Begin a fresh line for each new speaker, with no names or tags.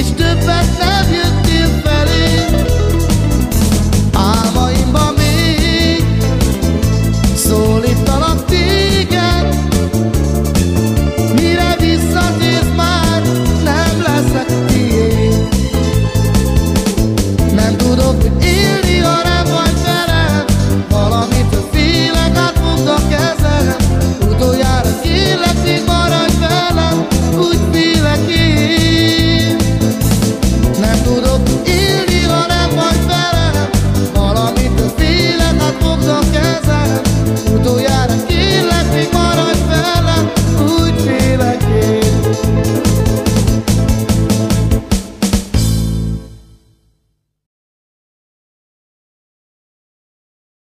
Mr. de ben